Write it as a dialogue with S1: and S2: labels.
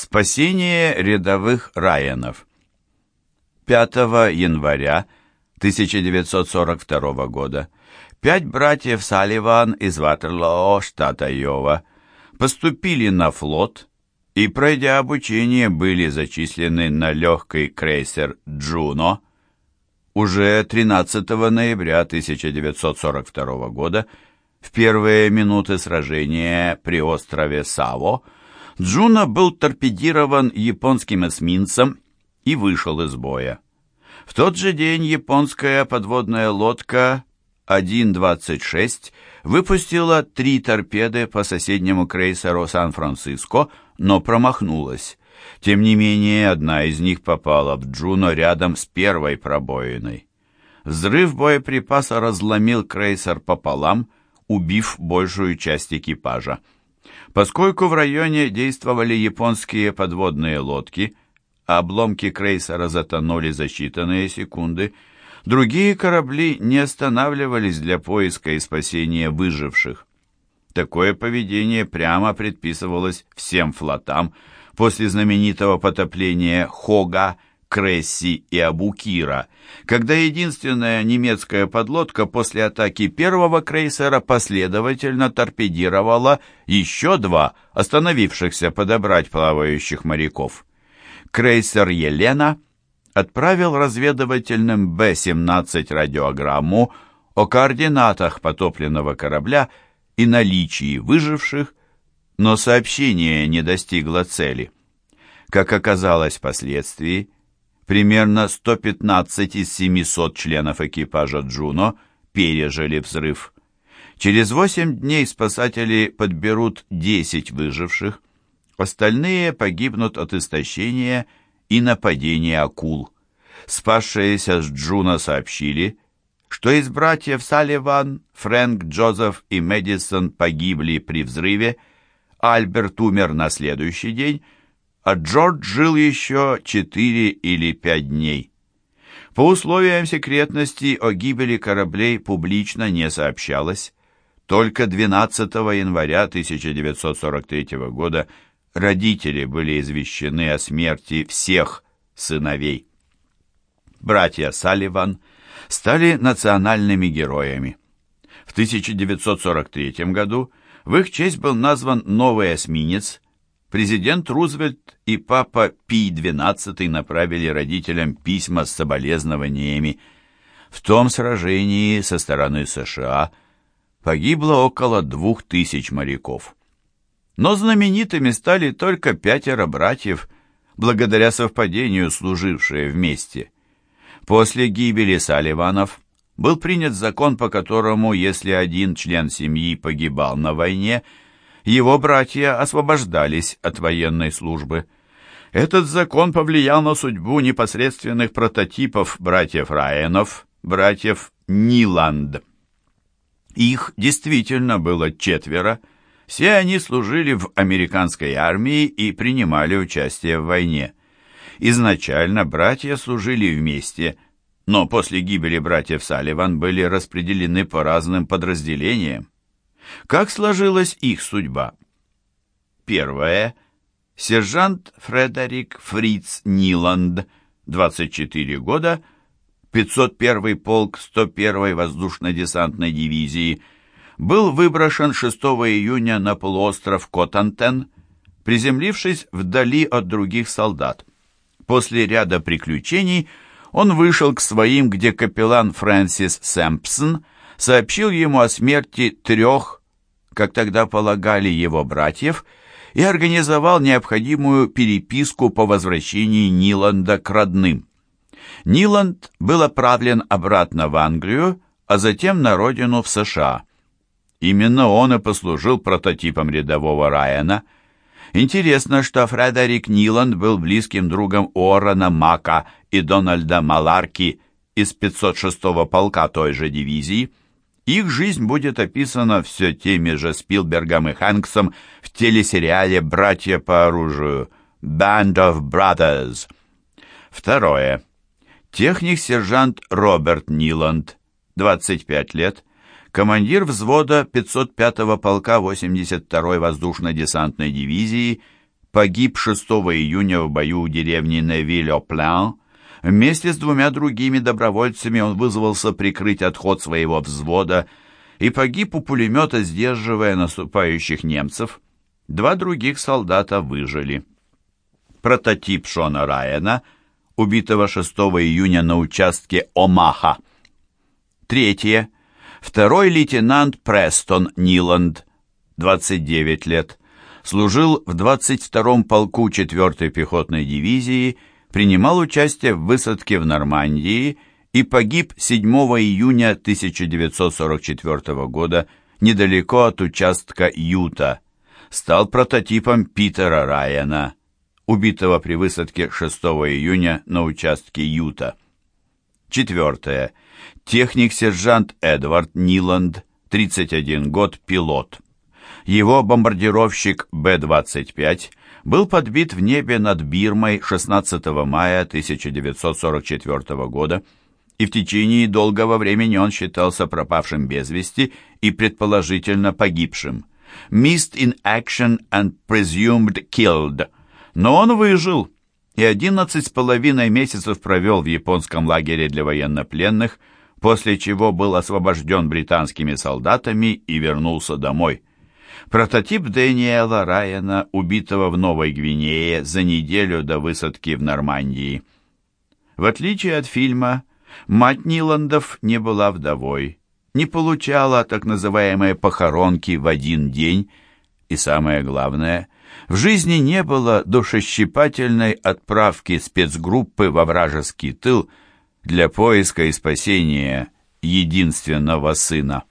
S1: Спасение рядовых Райанов 5 января 1942 года пять братьев Салливан из Ватерлоо, штата Айова, поступили на флот и, пройдя обучение, были зачислены на легкий крейсер «Джуно». Уже 13 ноября 1942 года, в первые минуты сражения при острове Саво, Джуно был торпедирован японским эсминцем и вышел из боя. В тот же день японская подводная лодка 1.26 выпустила три торпеды по соседнему крейсеру Сан-Франциско, но промахнулась. Тем не менее, одна из них попала в Джуно рядом с первой пробоиной. Взрыв боеприпаса разломил крейсер пополам, убив большую часть экипажа. Поскольку в районе действовали японские подводные лодки, а обломки крейсера затонули за считанные секунды, другие корабли не останавливались для поиска и спасения выживших. Такое поведение прямо предписывалось всем флотам после знаменитого потопления Хога, Кресси и Абукира, когда единственная немецкая подлодка после атаки первого крейсера последовательно торпедировала еще два остановившихся подобрать плавающих моряков. Крейсер «Елена» отправил разведывательным Б-17 радиограмму о координатах потопленного корабля и наличии выживших, но сообщение не достигло цели. Как оказалось впоследствии, Примерно 115 из 700 членов экипажа «Джуно» пережили взрыв. Через 8 дней спасатели подберут 10 выживших. Остальные погибнут от истощения и нападения акул. Спасшиеся с Джуно сообщили, что из братьев Салливан, Фрэнк, Джозеф и Мэдисон погибли при взрыве, Альберт умер на следующий день, а Джордж жил еще четыре или пять дней. По условиям секретности о гибели кораблей публично не сообщалось. Только 12 января 1943 года родители были извещены о смерти всех сыновей. Братья Салливан стали национальными героями. В 1943 году в их честь был назван новый эсминец Президент Рузвельт и папа Пий-XII направили родителям письма с соболезнованиями. В том сражении со стороны США погибло около двух тысяч моряков. Но знаменитыми стали только пятеро братьев, благодаря совпадению служившие вместе. После гибели Салливанов был принят закон, по которому, если один член семьи погибал на войне – его братья освобождались от военной службы. Этот закон повлиял на судьбу непосредственных прототипов братьев Райанов, братьев Ниланд. Их действительно было четверо. Все они служили в американской армии и принимали участие в войне. Изначально братья служили вместе, но после гибели братьев Салливан были распределены по разным подразделениям. Как сложилась их судьба? Первое. Сержант Фредерик Фриц Ниланд, 24 года, 501 полк 101 воздушно-десантной дивизии, был выброшен 6 июня на полуостров Котантен, приземлившись вдали от других солдат. После ряда приключений он вышел к своим, где капеллан Фрэнсис Сэмпсон сообщил ему о смерти трех как тогда полагали его братьев, и организовал необходимую переписку по возвращении Ниланда к родным. Ниланд был отправлен обратно в Англию, а затем на родину в США. Именно он и послужил прототипом рядового Райана. Интересно, что Фредерик Ниланд был близким другом Уоррена Мака и Дональда Маларки из 506-го полка той же дивизии – их жизнь будет описана все теми же Спилбергом и Хэнксом в телесериале «Братья по оружию» «Band of Brothers». Второе. Техник-сержант Роберт Ниланд, 25 лет, командир взвода 505-го полка 82-й воздушно-десантной дивизии, погиб 6 июня в бою у деревни Невиль-О'План. Вместе с двумя другими добровольцами он вызвался прикрыть отход своего взвода и погиб у пулемета, сдерживая наступающих немцев. Два других солдата выжили. Прототип Шона Райана, убитого 6 июня на участке Омаха. Третье. Второй лейтенант Престон Ниланд, 29 лет, служил в 22-м полку 4-й пехотной дивизии, принимал участие в высадке в Нормандии и погиб 7 июня 1944 года недалеко от участка Юта. Стал прототипом Питера Райана, убитого при высадке 6 июня на участке Юта. Четвертое. Техник-сержант Эдвард Ниланд, 31 год, пилот. Его бомбардировщик Б-25 был подбит в небе над Бирмой 16 мая 1944 года, и в течение долгого времени он считался пропавшим без вести и предположительно погибшим. Missed in action and presumed killed. Но он выжил и 11 с половиной месяцев провел в японском лагере для военнопленных, после чего был освобожден британскими солдатами и вернулся домой. Прототип Дэниела Райана, убитого в Новой Гвинее за неделю до высадки в Нормандии. В отличие от фильма, мать Ниландов не была вдовой, не получала так называемые похоронки в один день, и самое главное, в жизни не было душещипательной отправки спецгруппы во вражеский тыл для поиска и спасения единственного сына.